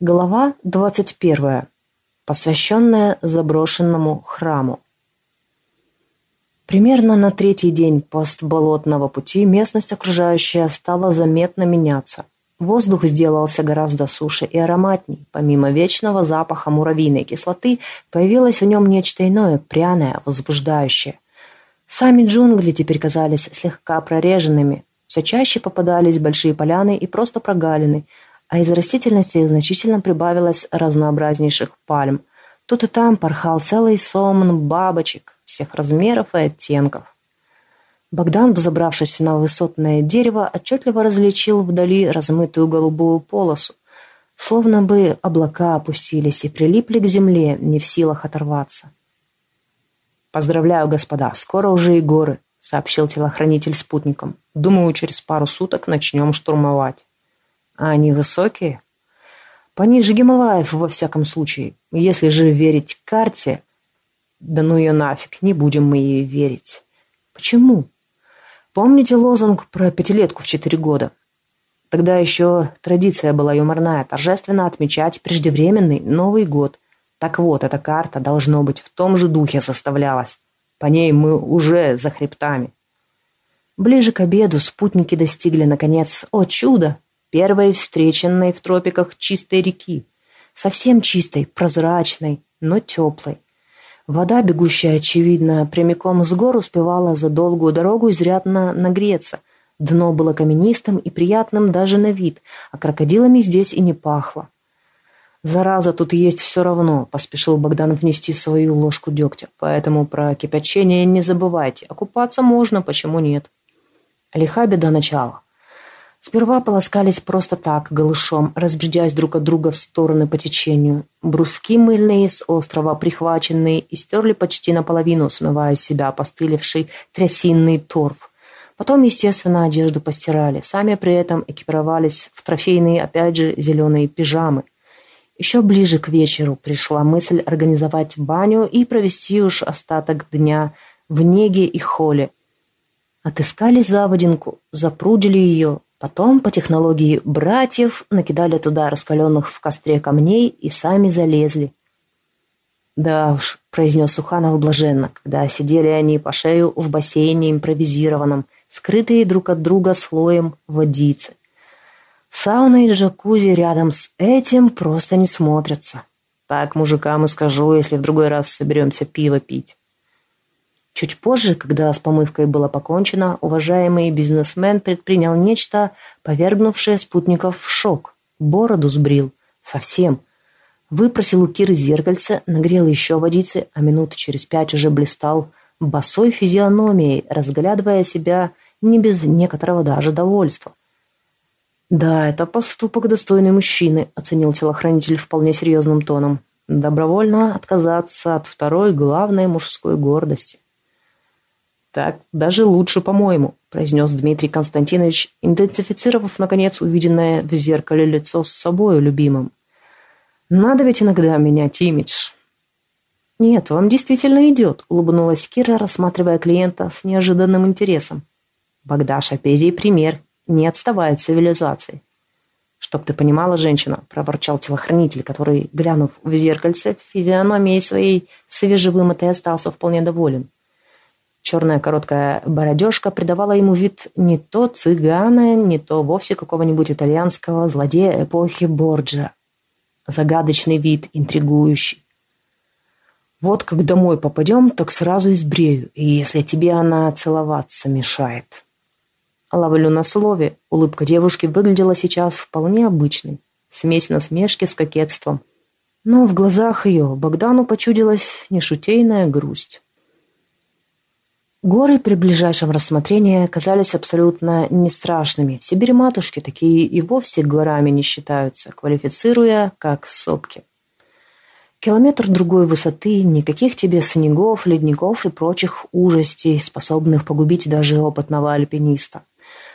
Глава 21. Посвященная заброшенному храму. Примерно на третий день постболотного пути местность окружающая стала заметно меняться. Воздух сделался гораздо суше и ароматней. Помимо вечного запаха муравьиной кислоты, появилось в нем нечто иное, пряное, возбуждающее. Сами джунгли теперь казались слегка прореженными. Все чаще попадались большие поляны и просто прогалины – а из растительности значительно прибавилось разнообразнейших пальм. Тут и там порхал целый сомн бабочек всех размеров и оттенков. Богдан, взобравшись на высотное дерево, отчетливо различил вдали размытую голубую полосу, словно бы облака опустились и прилипли к земле, не в силах оторваться. «Поздравляю, господа, скоро уже и горы», — сообщил телохранитель спутникам. «Думаю, через пару суток начнем штурмовать». А они высокие? Пониже Гималаев, во всяком случае. Если же верить карте... Да ну ее нафиг, не будем мы ей верить. Почему? Помните лозунг про пятилетку в четыре года? Тогда еще традиция была юморная, торжественно отмечать преждевременный Новый год. Так вот, эта карта, должно быть, в том же духе составлялась. По ней мы уже за хребтами. Ближе к обеду спутники достигли, наконец, о чудо, первой встреченной в тропиках чистой реки. Совсем чистой, прозрачной, но теплой. Вода, бегущая, очевидно, прямиком с гор, успевала за долгую дорогу изрядно нагреться. Дно было каменистым и приятным даже на вид, а крокодилами здесь и не пахло. «Зараза, тут есть все равно», — поспешил Богдан внести свою ложку дегтя. «Поэтому про кипячение не забывайте. Окупаться можно, почему нет?» Лиха беда начала. Сперва полоскались просто так, голышом, разбредясь друг от друга в стороны по течению. Бруски мыльные с острова прихваченные и стерли почти наполовину, смывая с себя постыливший трясинный торф. Потом, естественно, одежду постирали. Сами при этом экипировались в трофейные, опять же, зеленые пижамы. Еще ближе к вечеру пришла мысль организовать баню и провести уж остаток дня в неге и холе. Отыскали заводинку, запрудили ее, Потом, по технологии братьев, накидали туда раскаленных в костре камней и сами залезли. «Да уж», — произнес Суханов блаженно, когда сидели они по шею в бассейне импровизированном, скрытые друг от друга слоем водицы. Сауна и джакузи рядом с этим просто не смотрятся. Так мужикам и скажу, если в другой раз соберемся пиво пить. Чуть позже, когда с помывкой было покончено, уважаемый бизнесмен предпринял нечто, повергнувшее спутников в шок. Бороду сбрил. Совсем. Выпросил у Киры зеркальце, нагрел еще водицы, а минут через пять уже блистал босой физиономией, разглядывая себя не без некоторого даже довольства. «Да, это поступок достойный мужчины», — оценил телохранитель вполне серьезным тоном. «Добровольно отказаться от второй главной мужской гордости». «Так даже лучше, по-моему», – произнес Дмитрий Константинович, идентифицировав, наконец, увиденное в зеркале лицо с собою любимым. «Надо ведь иногда менять имидж». «Нет, вам действительно идет», – улыбнулась Кира, рассматривая клиента с неожиданным интересом. «Богдаша, бери пример, не отставай от цивилизации». «Чтоб ты понимала, женщина», – проворчал телохранитель, который, глянув в зеркальце, физиономией своей свежевымытой остался вполне доволен. Черная короткая бородежка придавала ему вид не то цыгана, не то вовсе какого-нибудь итальянского злодея эпохи Борджа. Загадочный вид, интригующий. Вот как домой попадем, так сразу избрею, и если тебе она целоваться мешает. Ловлю на слове, улыбка девушки выглядела сейчас вполне обычной. Смесь насмешки с кокетством. Но в глазах ее Богдану почудилась нешутейная грусть. Горы при ближайшем рассмотрении казались абсолютно не страшными. В Сибири матушки такие и вовсе горами не считаются, квалифицируя как сопки. Километр другой высоты, никаких тебе снегов, ледников и прочих ужастей, способных погубить даже опытного альпиниста.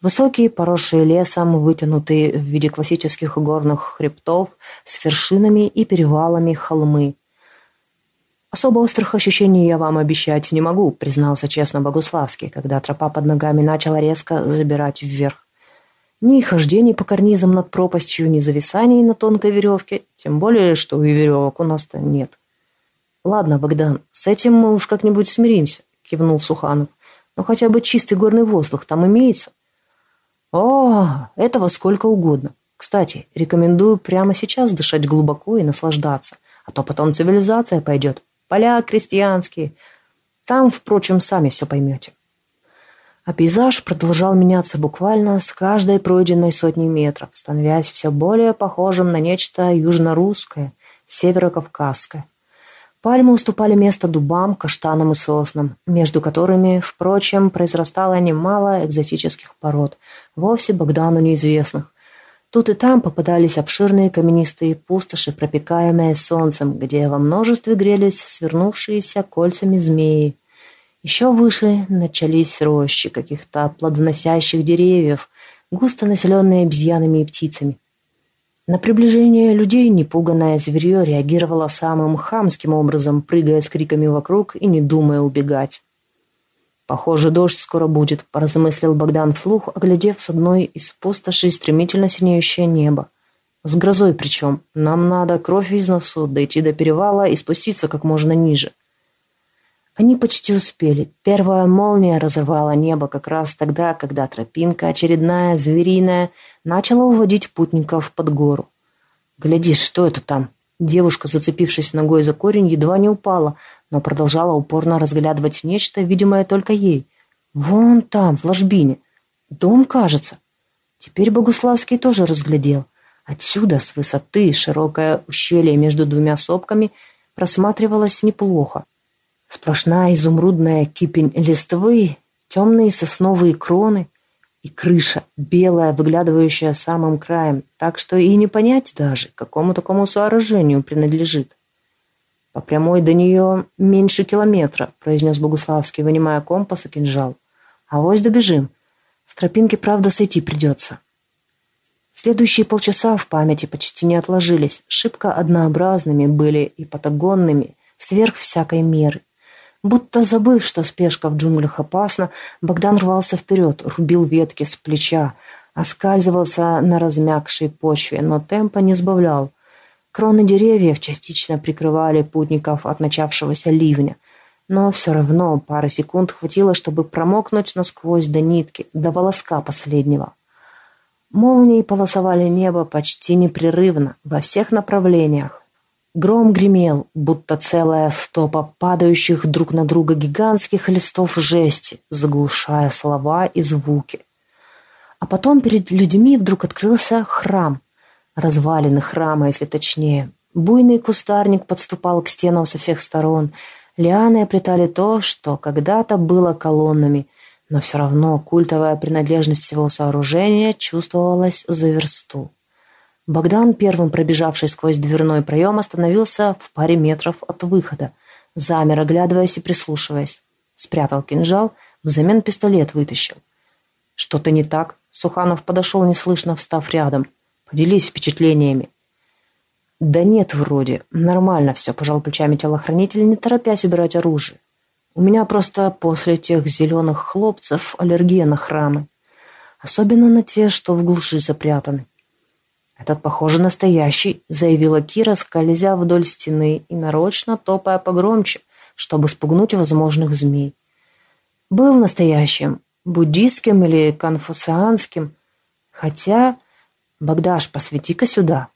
Высокие, поросшие лесом, вытянутые в виде классических горных хребтов с вершинами и перевалами холмы – «Особо острых ощущений я вам обещать не могу», признался честно Богуславский, когда тропа под ногами начала резко забирать вверх. Ни хождений по карнизам над пропастью, ни зависаний на тонкой веревке, тем более, что и веревок у нас-то нет. «Ладно, Богдан, с этим мы уж как-нибудь смиримся», — кивнул Суханов. «Но хотя бы чистый горный воздух там имеется?» «О, этого сколько угодно. Кстати, рекомендую прямо сейчас дышать глубоко и наслаждаться, а то потом цивилизация пойдет. Поля крестьянские. Там, впрочем, сами все поймете». А пейзаж продолжал меняться буквально с каждой пройденной сотней метров, становясь все более похожим на нечто южно-русское, северокавказское. Пальмы уступали место дубам, каштанам и соснам, между которыми, впрочем, произрастало немало экзотических пород, вовсе Богдану неизвестных. Тут и там попадались обширные каменистые пустоши, пропекаемые солнцем, где во множестве грелись свернувшиеся кольцами змеи. Еще выше начались рощи каких-то плодоносящих деревьев, густо населенные обезьянами и птицами. На приближение людей непуганное зверье реагировало самым хамским образом, прыгая с криками вокруг и не думая убегать. «Похоже, дождь скоро будет», – поразмыслил Богдан вслух, оглядев с одной из пустошей стремительно синеющее небо. «С грозой причем. Нам надо кровь из носу, дойти до перевала и спуститься как можно ниже». Они почти успели. Первая молния разорвала небо как раз тогда, когда тропинка, очередная, звериная, начала уводить путников под гору. «Глядишь, что это там?» Девушка, зацепившись ногой за корень, едва не упала, но продолжала упорно разглядывать нечто, видимое только ей. «Вон там, в ложбине. Дом, кажется». Теперь Богуславский тоже разглядел. Отсюда, с высоты, широкое ущелье между двумя сопками просматривалось неплохо. Сплошная изумрудная кипень листвы, темные сосновые кроны и крыша, белая, выглядывающая самым краем, так что и не понять даже, какому такому сооружению принадлежит. «По прямой до нее меньше километра», — произнес Богуславский, вынимая компас и кинжал. «А вось добежим. С тропинки, правда, сойти придется». Следующие полчаса в памяти почти не отложились, шибко однообразными были и патагонными, сверх всякой меры. Будто забыв, что спешка в джунглях опасна, Богдан рвался вперед, рубил ветки с плеча, оскальзывался на размягшей почве, но темпа не сбавлял. Кроны деревьев частично прикрывали путников от начавшегося ливня, но все равно пары секунд хватило, чтобы промокнуть насквозь до нитки, до волоска последнего. Молнии полосовали небо почти непрерывно, во всех направлениях, Гром гремел, будто целая стопа падающих друг на друга гигантских листов жести, заглушая слова и звуки. А потом перед людьми вдруг открылся храм. Развалины храма, если точнее. Буйный кустарник подступал к стенам со всех сторон. Лианы оплетали то, что когда-то было колоннами, но все равно культовая принадлежность всего сооружения чувствовалась за версту. Богдан, первым пробежавший сквозь дверной проем, остановился в паре метров от выхода. Замер, оглядываясь и прислушиваясь. Спрятал кинжал, взамен пистолет вытащил. «Что-то не так?» Суханов подошел неслышно, встав рядом. «Поделись впечатлениями». «Да нет, вроде. Нормально все», – пожал плечами телохранитель, не торопясь убирать оружие. «У меня просто после тех зеленых хлопцев аллергия на храмы. Особенно на те, что в глуши запрятаны. «Этот, похоже, настоящий», — заявила Кира, скользя вдоль стены и нарочно топая погромче, чтобы спугнуть возможных змей. «Был настоящим, буддийским или конфуцианским. Хотя... Богдаш, посвети-ка сюда».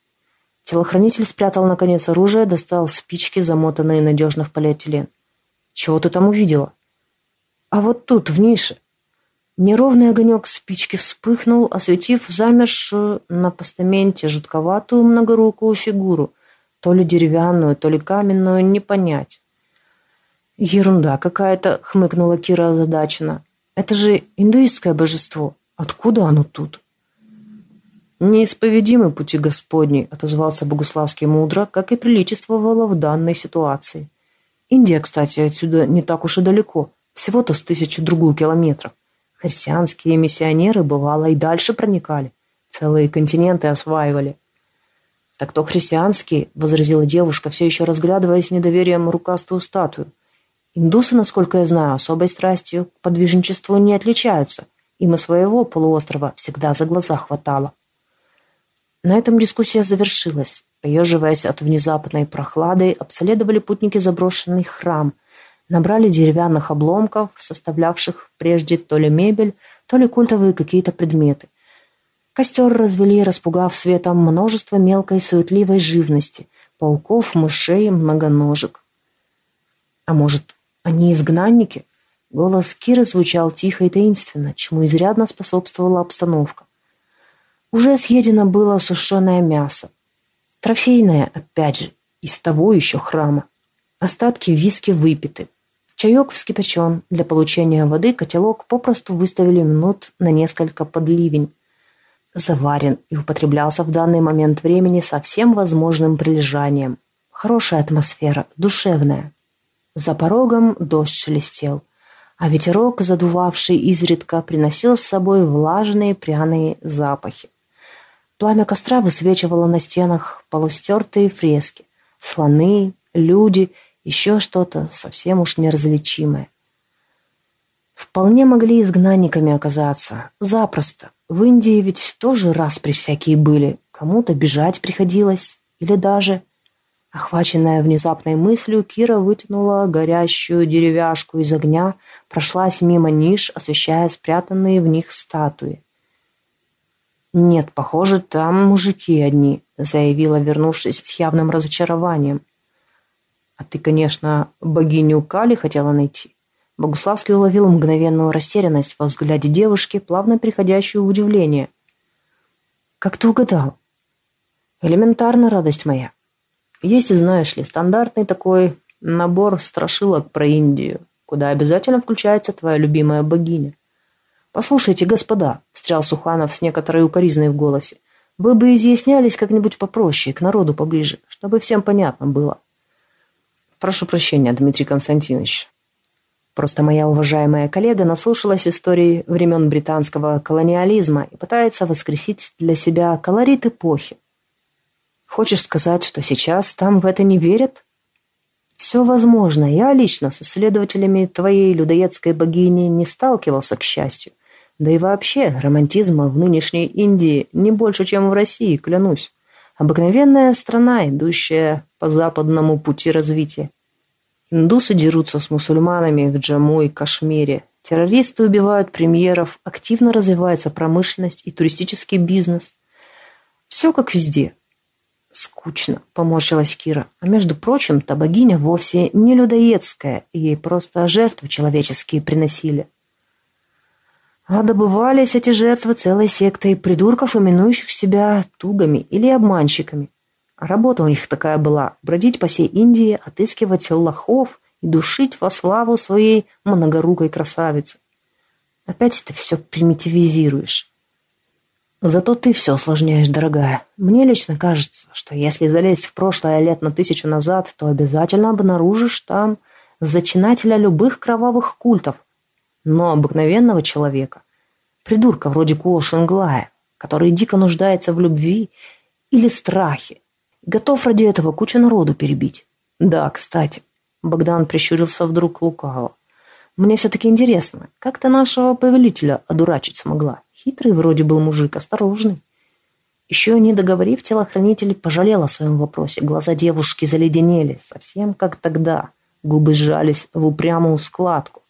Телохранитель спрятал, наконец, оружие, достал спички, замотанные надежно в полиэтилен. «Чего ты там увидела?» «А вот тут, в нише», Неровный огонек спички вспыхнул, осветив замершую на постаменте жутковатую многорукую фигуру, то ли деревянную, то ли каменную, не понять. «Ерунда какая-то», — хмыкнула Кира озадаченно. «Это же индуистское божество. Откуда оно тут?» «Неисповедимы пути Господни», — отозвался Богуславский мудро, как и приличествовало в данной ситуации. «Индия, кстати, отсюда не так уж и далеко, всего-то с тысячу другую километров. Христианские миссионеры, бывало, и дальше проникали. Целые континенты осваивали. «Так то христианские», — возразила девушка, все еще разглядывая с недоверием рукастую статую. «Индусы, насколько я знаю, особой страстью к подвижничеству не отличаются. Им и своего полуострова всегда за глаза хватало. На этом дискуссия завершилась. Поеживаясь от внезапной прохлады, обследовали путники заброшенный храм, набрали деревянных обломков, составлявших прежде то ли мебель, то ли культовые какие-то предметы. Костер развели, распугав светом множество мелкой суетливой живности, пауков, мышей, многоножек. А может, они изгнанники? Голос Киры звучал тихо и таинственно, чему изрядно способствовала обстановка. Уже съедено было сушеное мясо. Трофейное, опять же, из того еще храма. Остатки виски выпиты. Чаек вскипячен. Для получения воды котелок попросту выставили минут на несколько под ливень. Заварен и употреблялся в данный момент времени со всем возможным прилежанием. Хорошая атмосфера, душевная. За порогом дождь шелестел, а ветерок, задувавший изредка, приносил с собой влажные пряные запахи. Пламя костра высвечивало на стенах полустертые фрески. Слоны, люди, еще что-то совсем уж неразличимое. Вполне могли изгнанниками оказаться. Запросто. В Индии ведь тоже раз при всякие были. Кому-то бежать приходилось. Или даже... Охваченная внезапной мыслью, Кира вытянула горящую деревяшку из огня, прошлась мимо ниш, освещая спрятанные в них статуи. «Нет, похоже, там мужики одни», — заявила, вернувшись с явным разочарованием. «А ты, конечно, богиню Кали хотела найти?» Богуславский уловил мгновенную растерянность во взгляде девушки, плавно приходящую в удивление. «Как ты угадал?» «Элементарно, радость моя. Есть, знаешь ли, стандартный такой набор страшилок про Индию, куда обязательно включается твоя любимая богиня. Послушайте, господа, встрял Суханов с некоторой укоризной в голосе. Вы бы изъяснялись как-нибудь попроще, к народу поближе, чтобы всем понятно было. Прошу прощения, Дмитрий Константинович. Просто моя уважаемая коллега наслушалась истории времен британского колониализма и пытается воскресить для себя колорит эпохи. Хочешь сказать, что сейчас там в это не верят? Все возможно. Я лично с исследователями твоей людоедской богини не сталкивался, к счастью. Да и вообще, романтизма в нынешней Индии не больше, чем в России, клянусь. Обыкновенная страна, идущая по западному пути развития. Индусы дерутся с мусульманами в Джаму и Кашмире. Террористы убивают премьеров, активно развивается промышленность и туристический бизнес. Все как везде. Скучно, поморщилась Кира. А между прочим, та богиня вовсе не людоедская, ей просто жертвы человеческие приносили. А добывались эти жертвы целой сектой придурков, именующих себя тугами или обманщиками. А работа у них такая была – бродить по всей Индии, отыскивать лохов и душить во славу своей многорукой красавицы. Опять ты все примитивизируешь. Зато ты все усложняешь, дорогая. Мне лично кажется, что если залезть в прошлое лет на тысячу назад, то обязательно обнаружишь там зачинателя любых кровавых культов – но обыкновенного человека, придурка вроде Куо Шенглая, который дико нуждается в любви или страхе, готов ради этого кучу народу перебить. Да, кстати, Богдан прищурился вдруг лукаво. Мне все-таки интересно, как ты нашего повелителя одурачить смогла? Хитрый вроде был мужик, осторожный. Еще не договорив, телохранитель пожалел о своем вопросе. Глаза девушки заледенели, совсем как тогда. Губы сжались в упрямую складку.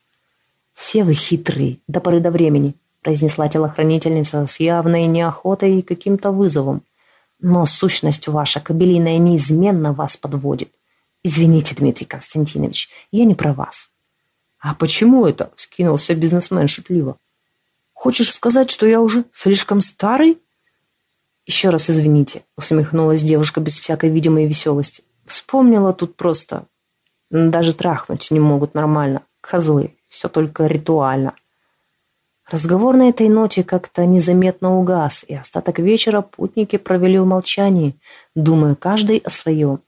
«Все вы хитрые, до поры до времени», произнесла телохранительница с явной неохотой и каким-то вызовом. «Но сущность ваша кобелиная неизменно вас подводит. Извините, Дмитрий Константинович, я не про вас». «А почему это?» – скинулся бизнесмен шутливо. «Хочешь сказать, что я уже слишком старый?» «Еще раз извините», – усмехнулась девушка без всякой видимой веселости. «Вспомнила тут просто. Даже трахнуть не могут нормально. Козлы» все только ритуально. Разговор на этой ноте как-то незаметно угас, и остаток вечера путники провели в молчании, думая каждый о своем.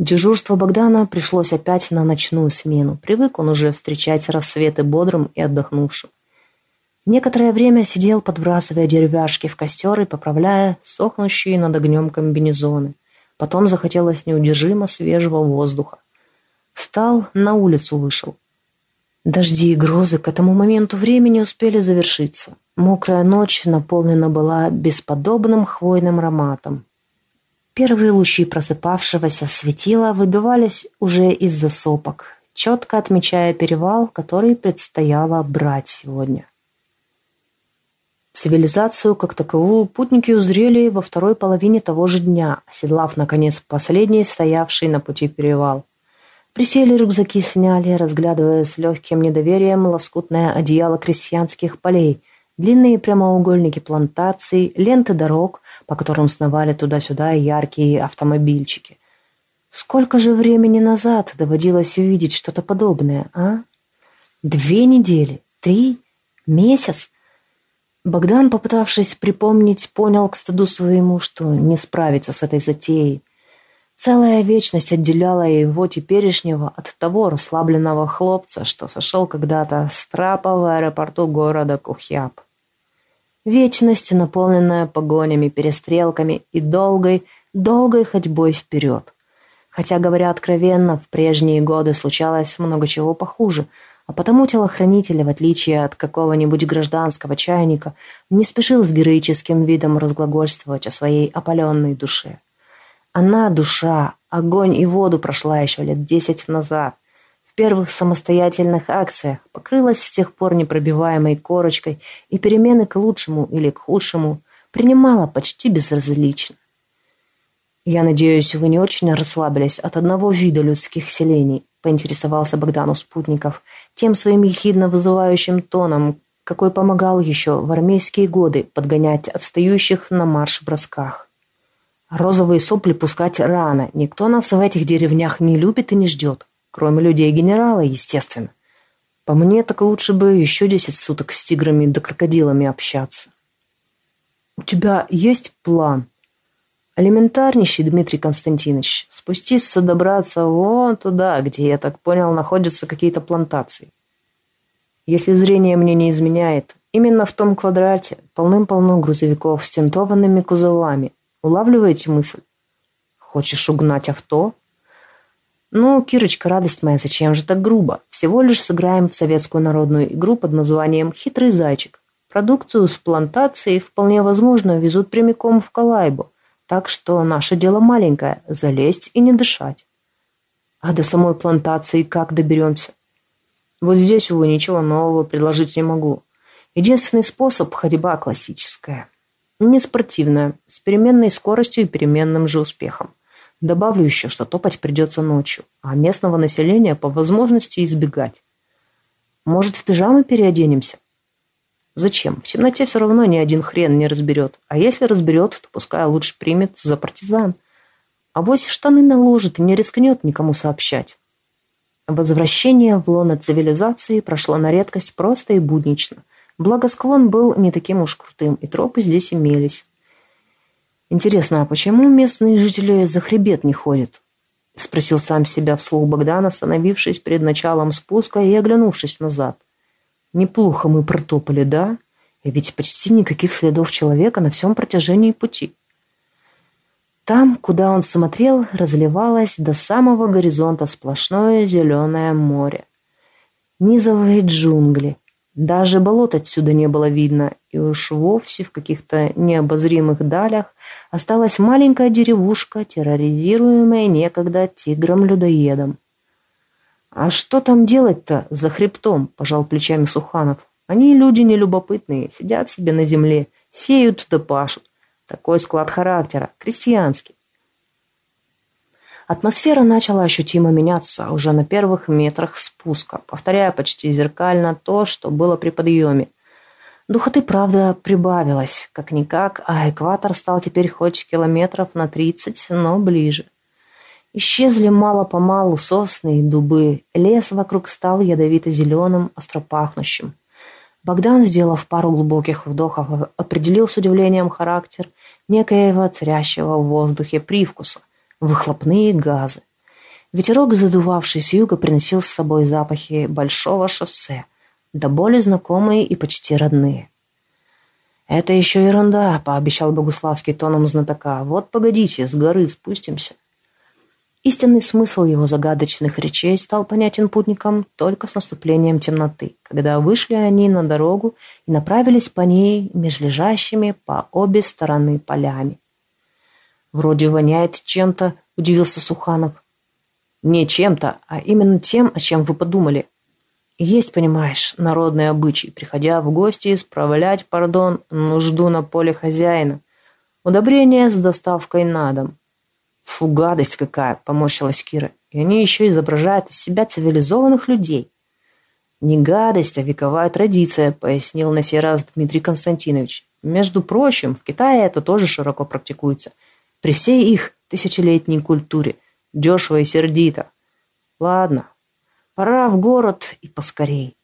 Дежурство Богдана пришлось опять на ночную смену. Привык он уже встречать рассветы бодрым и отдохнувшим. Некоторое время сидел, подбрасывая деревяшки в костер и поправляя сохнущие над огнем комбинезоны. Потом захотелось неудержимо свежего воздуха. Встал, на улицу вышел. Дожди и грозы к этому моменту времени успели завершиться. Мокрая ночь наполнена была бесподобным хвойным ароматом. Первые лучи просыпавшегося светила выбивались уже из-за сопок, четко отмечая перевал, который предстояло брать сегодня. Цивилизацию как таковую путники узрели во второй половине того же дня, оседлав, наконец, последний стоявший на пути перевал. Присели, рюкзаки сняли, разглядывая с легким недоверием лоскутное одеяло крестьянских полей, длинные прямоугольники плантаций, ленты дорог, по которым сновали туда-сюда яркие автомобильчики. Сколько же времени назад доводилось увидеть что-то подобное, а? Две недели? Три? Месяц? Богдан, попытавшись припомнить, понял к стыду своему, что не справится с этой затеей. Целая вечность отделяла его теперешнего от того расслабленного хлопца, что сошел когда-то с трапа в аэропорту города Кухьяб. Вечность, наполненная погонями, перестрелками и долгой, долгой ходьбой вперед. Хотя, говоря откровенно, в прежние годы случалось много чего похуже – а потому телохранитель, в отличие от какого-нибудь гражданского чайника, не спешил с героическим видом разглагольствовать о своей опаленной душе. Она, душа, огонь и воду прошла еще лет десять назад. В первых самостоятельных акциях покрылась с тех пор непробиваемой корочкой и перемены к лучшему или к худшему принимала почти безразлично. «Я надеюсь, вы не очень расслабились от одного вида людских селений», поинтересовался Богдан у спутников, тем своим ехидно вызывающим тоном, какой помогал еще в армейские годы подгонять отстающих на марш-бросках. Розовые сопли пускать рано. Никто нас в этих деревнях не любит и не ждет. Кроме людей генерала, естественно. По мне, так лучше бы еще десять суток с тиграми да крокодилами общаться. «У тебя есть план?» Элементарнейший, Дмитрий Константинович. Спуститься, добраться вон туда, где, я так понял, находятся какие-то плантации. Если зрение мне не изменяет, именно в том квадрате полным-полно грузовиков с тентованными кузовами. Улавливаете мысль? Хочешь угнать авто? Ну, Кирочка, радость моя, зачем же так грубо? Всего лишь сыграем в советскую народную игру под названием «Хитрый зайчик». Продукцию с плантации вполне возможно везут прямиком в Калайбу. Так что наше дело маленькое – залезть и не дышать. А до самой плантации как доберемся? Вот здесь, увы, ничего нового предложить не могу. Единственный способ – ходьба классическая. Не спортивная, с переменной скоростью и переменным же успехом. Добавлю еще, что топать придется ночью, а местного населения по возможности избегать. Может, в пижамы переоденемся? Зачем? В темноте все равно ни один хрен не разберет. А если разберет, то пускай лучше примет за партизан. А вось штаны наложит и не рискнет никому сообщать. Возвращение в лоно цивилизации прошло на редкость просто и буднично. Благо склон был не таким уж крутым, и тропы здесь имелись. Интересно, а почему местные жители за хребет не ходят? Спросил сам себя вслух Богдан, остановившись перед началом спуска и оглянувшись назад. Неплохо мы протопали, да? И ведь почти никаких следов человека на всем протяжении пути. Там, куда он смотрел, разливалось до самого горизонта сплошное зеленое море. Низовые джунгли. Даже болот отсюда не было видно, и уж вовсе в каких-то необозримых далях осталась маленькая деревушка, терроризируемая некогда тигром-людоедом. «А что там делать-то за хребтом?» – пожал плечами Суханов. «Они люди нелюбопытные, сидят себе на земле, сеют да пашут. Такой склад характера, крестьянский». Атмосфера начала ощутимо меняться уже на первых метрах спуска, повторяя почти зеркально то, что было при подъеме. Духоты, правда, прибавилось, как-никак, а экватор стал теперь хоть километров на тридцать, но ближе. Исчезли мало-помалу сосны и дубы. Лес вокруг стал ядовито-зеленым, остропахнущим. Богдан, сделав пару глубоких вдохов, определил с удивлением характер некоего царящего в воздухе привкуса – выхлопные газы. Ветерок, задувавший с юга, приносил с собой запахи большого шоссе, да более знакомые и почти родные. «Это еще ерунда», – пообещал Богуславский тоном знатока. «Вот погодите, с горы спустимся». Истинный смысл его загадочных речей стал понятен путникам только с наступлением темноты, когда вышли они на дорогу и направились по ней меж лежащими по обе стороны полями. «Вроде воняет чем-то», – удивился Суханов. «Не чем-то, а именно тем, о чем вы подумали. Есть, понимаешь, народный обычай, приходя в гости, исправлять, пардон, нужду на поле хозяина. Удобрение с доставкой на дом. «Фу, гадость какая!» – поморщилась Кира. «И они еще изображают из себя цивилизованных людей». «Не гадость, а вековая традиция», – пояснил на сей раз Дмитрий Константинович. «Между прочим, в Китае это тоже широко практикуется. При всей их тысячелетней культуре. Дешево и сердито. Ладно, пора в город и поскорей».